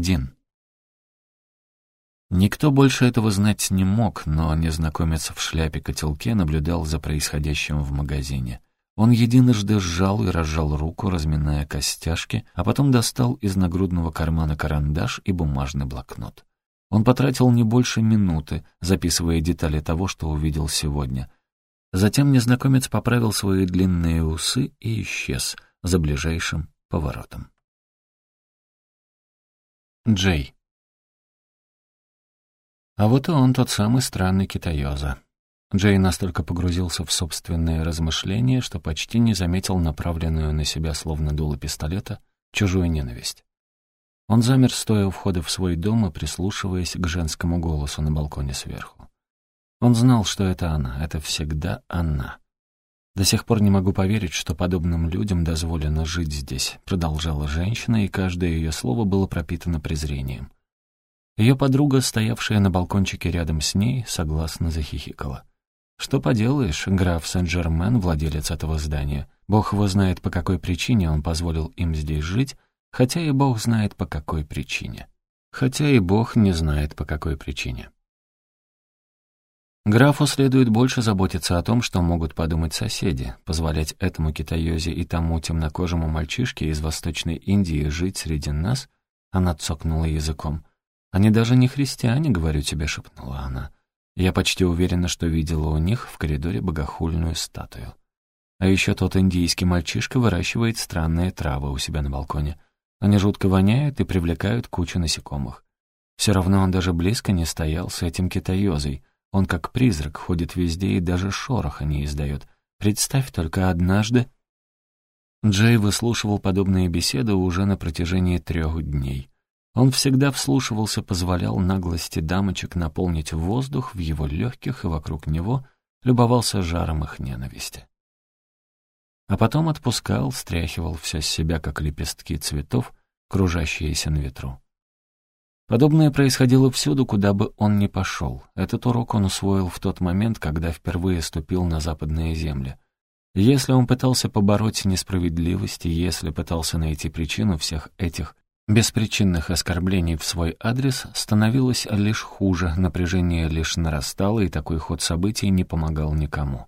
Один. Никто больше этого знать не мог, но незнакомец в шляпе-котелке наблюдал за происходящим в магазине. Он единожды сжал и разжал руку, разминая костяшки, а потом достал из нагрудного кармана карандаш и бумажный блокнот. Он потратил не больше минуты, записывая детали того, что увидел сегодня. Затем незнакомец поправил свои длинные усы и исчез за ближайшим поворотом. Джей. А вот и он, тот самый странный китаёза. Джей настолько погрузился в собственные размышления, что почти не заметил направленную на себя, словно дуло пистолета, чужую ненависть. Он замер, стоя у входа в свой дом и прислушиваясь к женскому голосу на балконе сверху. Он знал, что это она, это всегда она. «До сих пор не могу поверить, что подобным людям дозволено жить здесь», продолжала женщина, и каждое ее слово было пропитано презрением. Ее подруга, стоявшая на балкончике рядом с ней, согласно захихикала. «Что поделаешь, граф Сен-Жермен, владелец этого здания. Бог его знает, по какой причине он позволил им здесь жить, хотя и Бог знает, по какой причине. Хотя и Бог не знает, по какой причине». Графу следует больше заботиться о том, что могут подумать соседи, позволять этому китаёзе и тому темнокожему мальчишке из Восточной Индии жить среди нас, она цокнула языком. «Они даже не христиане, говорю тебе», — шепнула она. Я почти уверена, что видела у них в коридоре богохульную статую. А еще тот индийский мальчишка выращивает странные травы у себя на балконе. Они жутко воняют и привлекают кучу насекомых. Все равно он даже близко не стоял с этим китаёзой — он как призрак ходит везде и даже шороха не издает. Представь только однажды... Джей выслушивал подобные беседы уже на протяжении трех дней. Он всегда вслушивался, позволял наглости дамочек наполнить воздух в его легких и вокруг него любовался жаром их ненависти. А потом отпускал, стряхивал все с себя, как лепестки цветов, кружащиеся на ветру. Подобное происходило всюду, куда бы он ни пошел. Этот урок он усвоил в тот момент, когда впервые ступил на западные земли. Если он пытался побороть несправедливость, если пытался найти причину всех этих беспричинных оскорблений в свой адрес, становилось лишь хуже, напряжение лишь нарастало, и такой ход событий не помогал никому.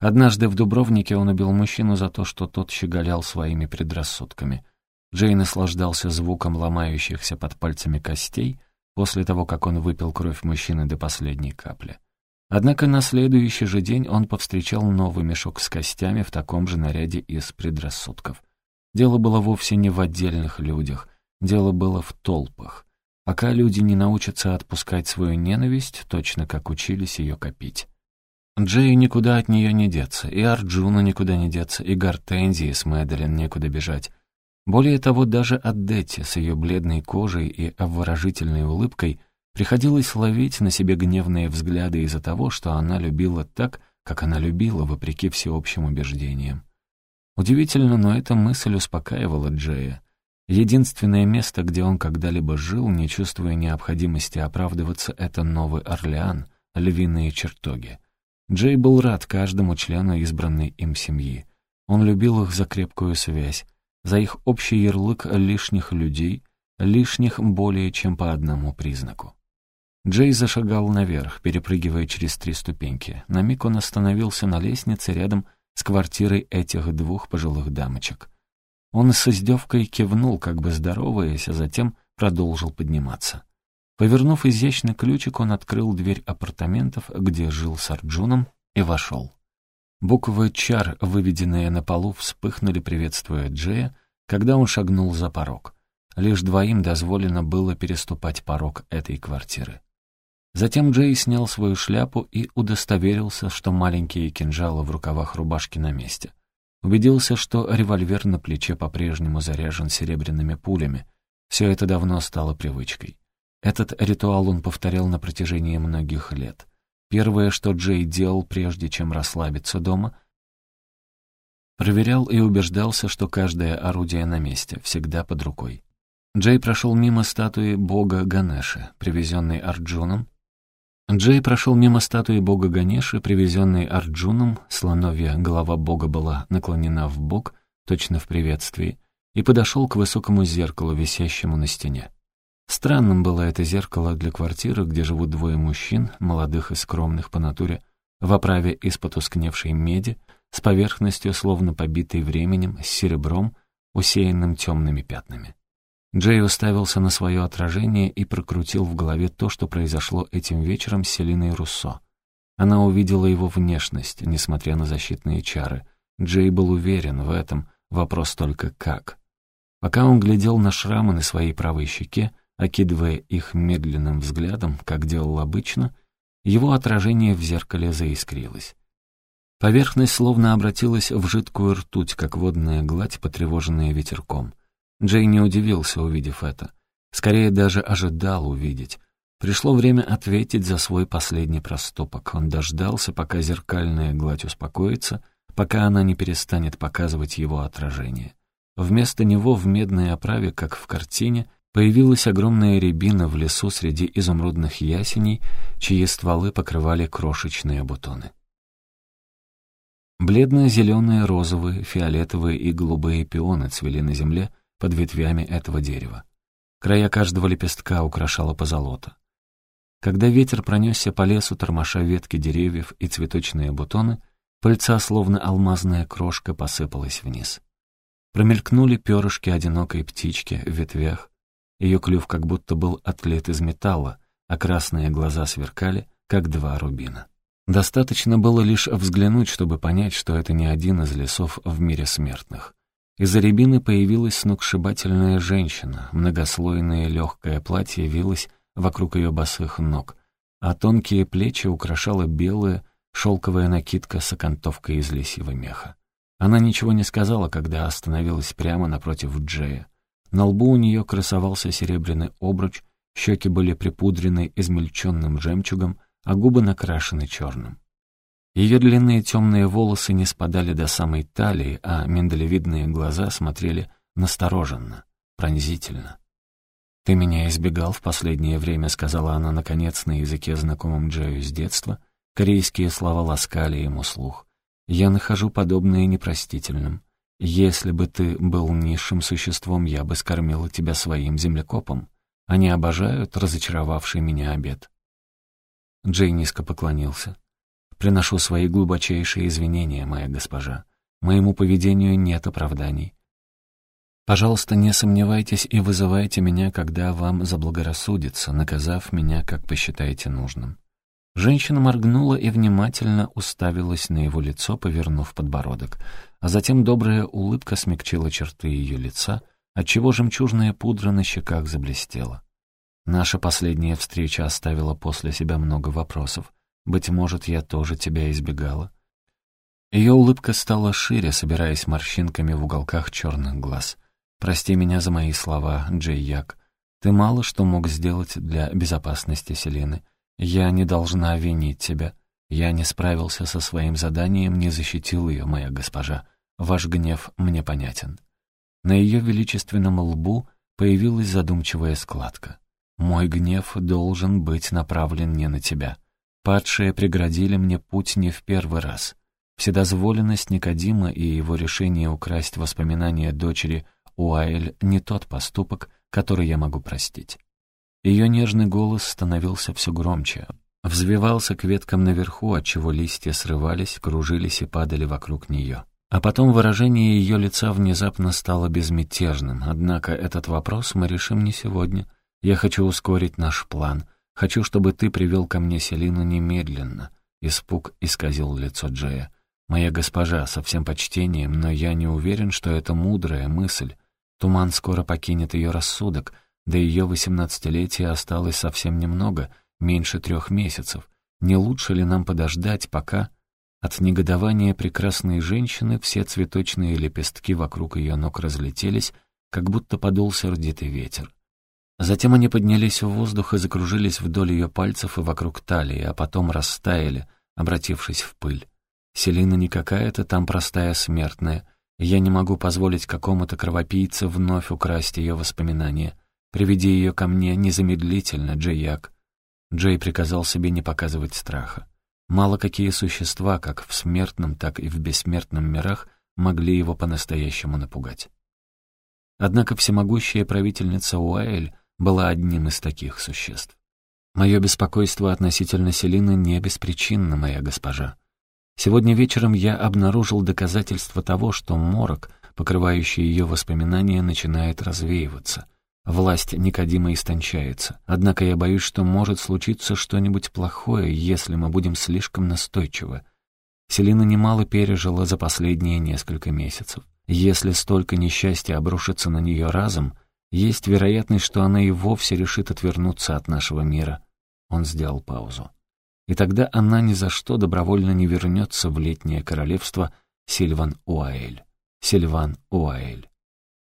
Однажды в Дубровнике он убил мужчину за то, что тот щеголял своими предрассудками — Джей наслаждался звуком ломающихся под пальцами костей после того, как он выпил кровь мужчины до последней капли. Однако на следующий же день он повстречал новый мешок с костями в таком же наряде из предрассудков. Дело было вовсе не в отдельных людях, дело было в толпах. Пока люди не научатся отпускать свою ненависть, точно как учились ее копить. Джею никуда от нее не деться, и Арджуна никуда не деться, и Гортензии с Мэдалин некуда бежать. Более того, даже Адетте с ее бледной кожей и обворожительной улыбкой приходилось ловить на себе гневные взгляды из-за того, что она любила так, как она любила, вопреки всеобщим убеждениям. Удивительно, но эта мысль успокаивала Джея. Единственное место, где он когда-либо жил, не чувствуя необходимости оправдываться, это Новый Орлеан, львиные чертоги. Джей был рад каждому члену избранной им семьи. Он любил их за крепкую связь, за их общий ярлык лишних людей, лишних более чем по одному признаку. Джей зашагал наверх, перепрыгивая через три ступеньки. На миг он остановился на лестнице рядом с квартирой этих двух пожилых дамочек. Он с издевкой кивнул, как бы здороваясь, а затем продолжил подниматься. Повернув изящный ключик, он открыл дверь апартаментов, где жил с Арджуном, и вошел. Буквы «чар», выведенные на полу, вспыхнули, приветствуя Джея, когда он шагнул за порог. Лишь двоим дозволено было переступать порог этой квартиры. Затем Джей снял свою шляпу и удостоверился, что маленькие кинжалы в рукавах рубашки на месте. Убедился, что револьвер на плече по-прежнему заряжен серебряными пулями. Все это давно стало привычкой. Этот ритуал он повторял на протяжении многих лет — Первое, что Джей делал, прежде чем расслабиться дома, проверял и убеждался, что каждое орудие на месте, всегда под рукой. Джей прошел мимо статуи бога Ганеши, привезенной Арджуном. Джей прошел мимо статуи бога Ганеши, привезенной Арджуном, слоновья голова бога была наклонена в бок, точно в приветствии, и подошел к высокому зеркалу, висящему на стене. Странным было это зеркало для квартиры, где живут двое мужчин, молодых и скромных по натуре, в оправе из потускневшей меди, с поверхностью, словно побитой временем, с серебром, усеянным темными пятнами. Джей уставился на свое отражение и прокрутил в голове то, что произошло этим вечером с Селиной Руссо. Она увидела его внешность, несмотря на защитные чары. Джей был уверен в этом, вопрос только как. Пока он глядел на шрамы на своей правой щеке, окидывая их медленным взглядом, как делал обычно, его отражение в зеркале заискрилось. Поверхность словно обратилась в жидкую ртуть, как водная гладь, потревоженная ветерком. Джей не удивился, увидев это. Скорее даже ожидал увидеть. Пришло время ответить за свой последний проступок. Он дождался, пока зеркальная гладь успокоится, пока она не перестанет показывать его отражение. Вместо него в медной оправе, как в картине, Появилась огромная рябина в лесу среди изумрудных ясеней, чьи стволы покрывали крошечные бутоны. Бледно-зеленые, розовые, фиолетовые и голубые пионы цвели на земле под ветвями этого дерева. Края каждого лепестка украшала позолота. Когда ветер пронесся по лесу, тормоша ветки деревьев и цветочные бутоны, пыльца, словно алмазная крошка, посыпалась вниз. Промелькнули перышки одинокой птички в ветвях, ее клюв как будто был отлит из металла, а красные глаза сверкали, как два рубина. Достаточно было лишь взглянуть, чтобы понять, что это не один из лесов в мире смертных. Из-за рябины появилась сногсшибательная женщина, многослойное легкое платье вилось вокруг ее босых ног, а тонкие плечи украшала белая шелковая накидка с окантовкой из лисьего меха. Она ничего не сказала, когда остановилась прямо напротив Джея. На лбу у нее красовался серебряный обруч, щеки были припудрены измельченным жемчугом, а губы накрашены черным. Ее длинные темные волосы не спадали до самой талии, а миндалевидные глаза смотрели настороженно, пронзительно. «Ты меня избегал в последнее время», — сказала она, наконец, на языке, знакомом Джею с детства. Корейские слова ласкали ему слух. «Я нахожу подобное непростительным. Если бы ты был низшим существом, я бы скормила тебя своим землекопом. Они обожают разочаровавший меня обед». Джей низко поклонился. «Приношу свои глубочайшие извинения, моя госпожа. Моему поведению нет оправданий. Пожалуйста, не сомневайтесь и вызывайте меня, когда вам заблагорассудится, наказав меня, как посчитаете нужным». Женщина моргнула и внимательно уставилась на его лицо, повернув подбородок а затем добрая улыбка смягчила черты ее лица, отчего жемчужная пудра на щеках заблестела. Наша последняя встреча оставила после себя много вопросов. Быть может, я тоже тебя избегала. Ее улыбка стала шире, собираясь морщинками в уголках черных глаз. «Прости меня за мои слова, Джей Як. Ты мало что мог сделать для безопасности Селины. Я не должна винить тебя. Я не справился со своим заданием, не защитил ее, моя госпожа. Ваш гнев мне понятен». На ее величественном лбу появилась задумчивая складка. «Мой гнев должен быть направлен не на тебя. Падшие преградили мне путь не в первый раз. Вседозволенность Никодима и его решение украсть воспоминания дочери Уайль не тот поступок, который я могу простить». Ее нежный голос становился все громче, взвивался к веткам наверху, отчего листья срывались, кружились и падали вокруг нее. А потом выражение ее лица внезапно стало безмятежным. Однако этот вопрос мы решим не сегодня. Я хочу ускорить наш план. Хочу, чтобы ты привел ко мне Селину немедленно. Испуг исказил лицо Джея. «Моя госпожа, со всем почтением, но я не уверен, что это мудрая мысль. Туман скоро покинет ее рассудок. До ее восемнадцатилетия осталось совсем немного, меньше трех месяцев. Не лучше ли нам подождать, пока...» От негодования прекрасной женщины все цветочные лепестки вокруг ее ног разлетелись, как будто подул сердитый ветер. Затем они поднялись в воздух и закружились вдоль ее пальцев и вокруг талии, а потом растаяли, обратившись в пыль. Селина не какая-то там простая смертная. Я не могу позволить какому-то кровопийце вновь украсть ее воспоминания. Приведи ее ко мне незамедлительно, Джейяк. Джей приказал себе не показывать страха. Мало какие существа, как в смертном, так и в бессмертном мирах, могли его по-настоящему напугать. Однако всемогущая правительница Уайль была одним из таких существ. Мое беспокойство относительно Селины не беспричинно, моя госпожа. Сегодня вечером я обнаружил доказательства того, что морок, покрывающий ее воспоминания, начинает развеиваться. Власть Никодима истончается. Однако я боюсь, что может случиться что-нибудь плохое, если мы будем слишком настойчивы. Селина немало пережила за последние несколько месяцев. Если столько несчастья обрушится на нее разом, есть вероятность, что она и вовсе решит отвернуться от нашего мира. Он сделал паузу. И тогда она ни за что добровольно не вернется в летнее королевство Сильван-Уаэль. Сильван-Уаэль.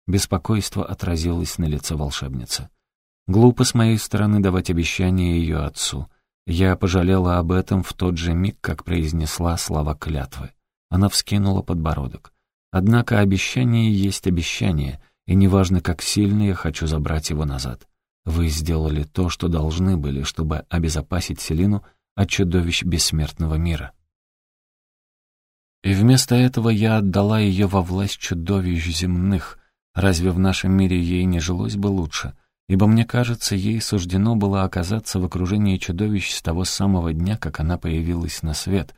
Беспокойство отразилось на лице волшебницы. Глупо с моей стороны давать обещание ее отцу. Я пожалела об этом в тот же миг, как произнесла слова клятвы. Она вскинула подбородок. Однако обещание есть обещание, и неважно, как сильно я хочу забрать его назад. Вы сделали то, что должны были, чтобы обезопасить Селину от чудовищ бессмертного мира. И вместо этого я отдала ее во власть чудовищ земных. Разве в нашем мире ей не жилось бы лучше? Ибо, мне кажется, ей суждено было оказаться в окружении чудовищ с того самого дня, как она появилась на свет.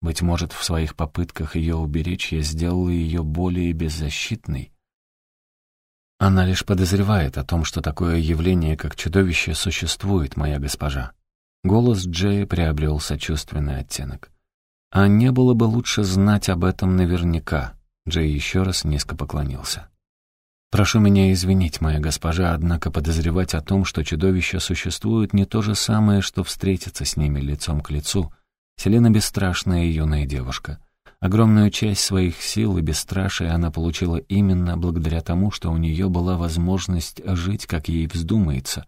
Быть может, в своих попытках ее уберечь я сделала ее более беззащитной. Она лишь подозревает о том, что такое явление, как чудовище, существует, моя госпожа. Голос Джея приобрел сочувственный оттенок. А не было бы лучше знать об этом наверняка. Джей еще раз низко поклонился. «Прошу меня извинить, моя госпожа, однако подозревать о том, что чудовища существуют, не то же самое, что встретиться с ними лицом к лицу. Селена бесстрашная юная девушка. Огромную часть своих сил и бесстрашия она получила именно благодаря тому, что у нее была возможность жить, как ей вздумается,